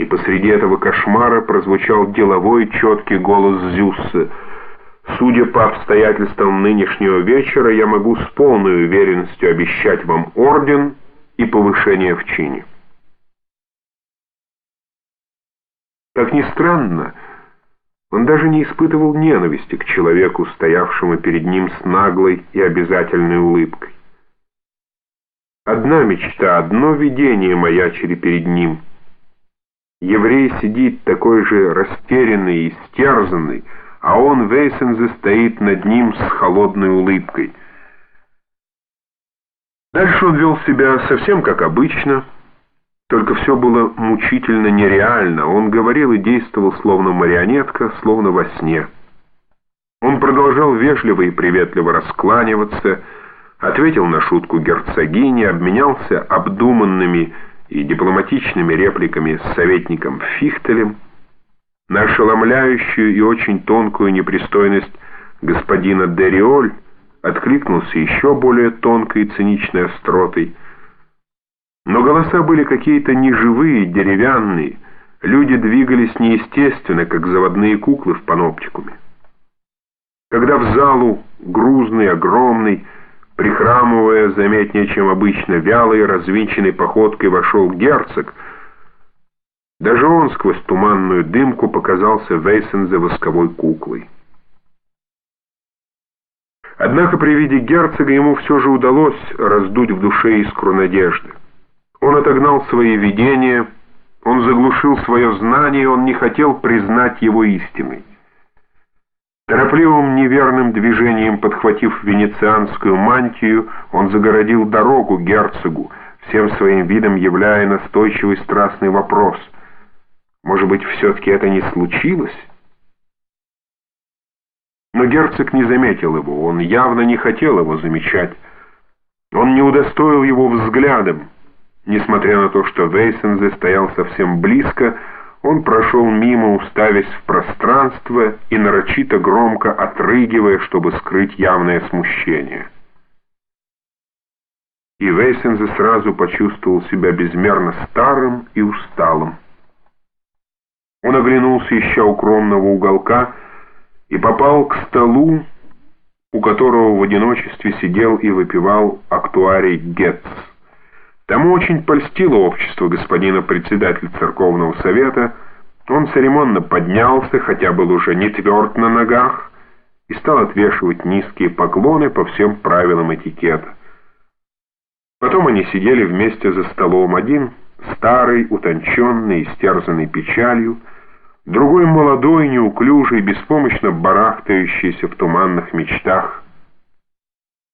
И посреди этого кошмара прозвучал деловой четкий голос Зюсса. «Судя по обстоятельствам нынешнего вечера, я могу с полной уверенностью обещать вам орден и повышение в чине». Как ни странно, он даже не испытывал ненависти к человеку, стоявшему перед ним с наглой и обязательной улыбкой. Одна мечта, одно видение маячили перед ним — Еврей сидит такой же растерянный и стерзанный, а он, Вейсензе, стоит над ним с холодной улыбкой. Дальше он вел себя совсем как обычно, только все было мучительно нереально. Он говорил и действовал словно марионетка, словно во сне. Он продолжал вежливо и приветливо раскланиваться, ответил на шутку герцогини, обменялся обдуманными и дипломатичными репликами с советником Фихтелем, на ошеломляющую и очень тонкую непристойность господина Дериоль откликнулся еще более тонкой и циничной остротой. Но голоса были какие-то неживые, деревянные, люди двигались неестественно, как заводные куклы в паноптикуме. Когда в залу, грузный, огромный, Прихрамывая заметнее, чем обычно, вялой, развинченной походкой вошел герцог. Даже он сквозь туманную дымку показался Вейсензе восковой куклой. Однако при виде герцога ему все же удалось раздуть в душе искру надежды. Он отогнал свои видения, он заглушил свое знание, он не хотел признать его истиной. Торопливым неверным движением подхватив венецианскую мантию, он загородил дорогу герцогу, всем своим видом являя настойчивый страстный вопрос. Может быть, все-таки это не случилось? Но герцог не заметил его, он явно не хотел его замечать. Он не удостоил его взглядом, несмотря на то, что Вейсензе стоял совсем близко, он прошел мимо, уставясь в пространство и нарочито громко отрыгивая, чтобы скрыть явное смущение. И Вейсензе сразу почувствовал себя безмерно старым и усталым. Он оглянулся еще укромного уголка и попал к столу, у которого в одиночестве сидел и выпивал актуарий Гетц. Тому очень польстило общество господина председателя церковного совета. Он церемонно поднялся, хотя был уже не тверд на ногах, и стал отвешивать низкие поклоны по всем правилам этикета. Потом они сидели вместе за столом, один старый, утонченный, истерзанный печалью, другой молодой, неуклюжий, беспомощно барахтающийся в туманных мечтах,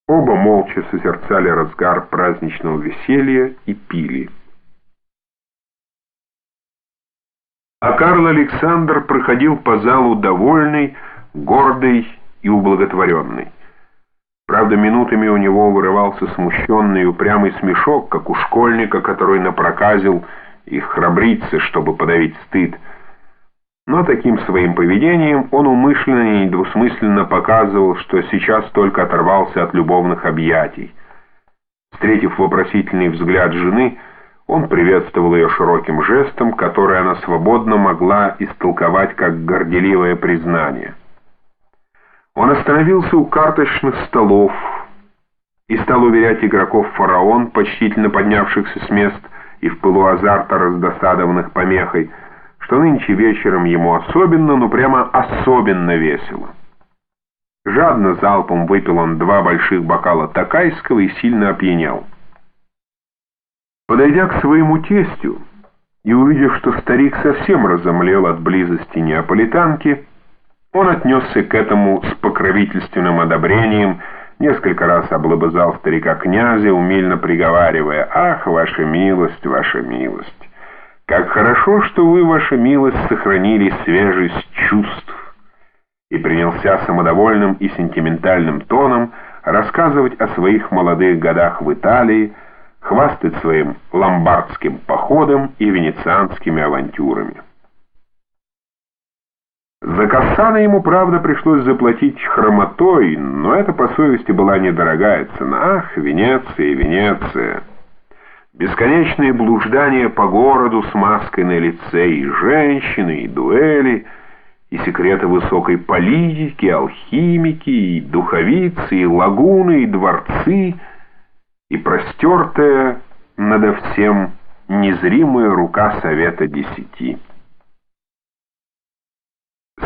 Оба молча созерцали разгар праздничного веселья и пили. А Карл Александр проходил по залу довольный, гордый и ублаготворенный. Правда, минутами у него вырывался смущенный и упрямый смешок, как у школьника, который напроказил и храбрится, чтобы подавить стыд. Но таким своим поведением он умышленно и недвусмысленно показывал, что сейчас только оторвался от любовных объятий. Встретив вопросительный взгляд жены, он приветствовал ее широким жестом, который она свободно могла истолковать как горделивое признание. Он остановился у карточных столов и стал уверять игроков фараон, почтительно поднявшихся с мест и в пылу азарта раздосадованных помехой, что нынче вечером ему особенно, ну прямо особенно весело. Жадно залпом выпил он два больших бокала такайского и сильно опьянел. Подойдя к своему тестю и увидев, что старик совсем разомлел от близости неаполитанки, он отнесся к этому с покровительственным одобрением, несколько раз облобызал старика князя, умильно приговаривая «Ах, ваша милость, ваша милость!» Как хорошо, что вы, ваша милость, сохранили свежесть чувств. И принялся самодовольным и сентиментальным тоном рассказывать о своих молодых годах в Италии, хвастать своим ломбардским походом и венецианскими авантюрами. За Кассана ему, правда, пришлось заплатить хромотой, но это по совести была недорогая цена. Ах, Венеция, Венеция! Бесконечные блуждания по городу с маской на лице и женщины, и дуэли, и секреты высокой политики, алхимики, и духовицы, и лагуны, и дворцы, и простертая надо всем незримая рука Совета Десяти.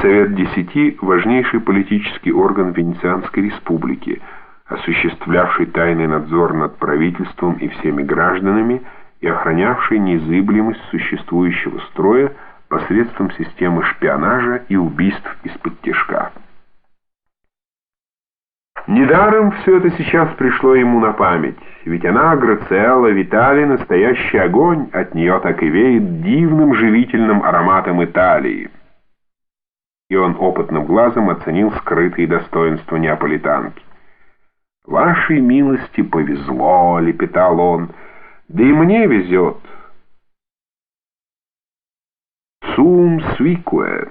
Совет Десяти – важнейший политический орган Венецианской республики – осуществлявший тайный надзор над правительством и всеми гражданами и охранявший незыблемость существующего строя посредством системы шпионажа и убийств из-под тяжка. Недаром все это сейчас пришло ему на память, ведь она, Грациэлла Витали, настоящий огонь, от нее так и веет дивным живительным ароматом Италии. И он опытным глазом оценил скрытые достоинства неаполитанки. «Вашей милости повезло», — лепетал он, — «да и мне везет». «Сум свикуэ».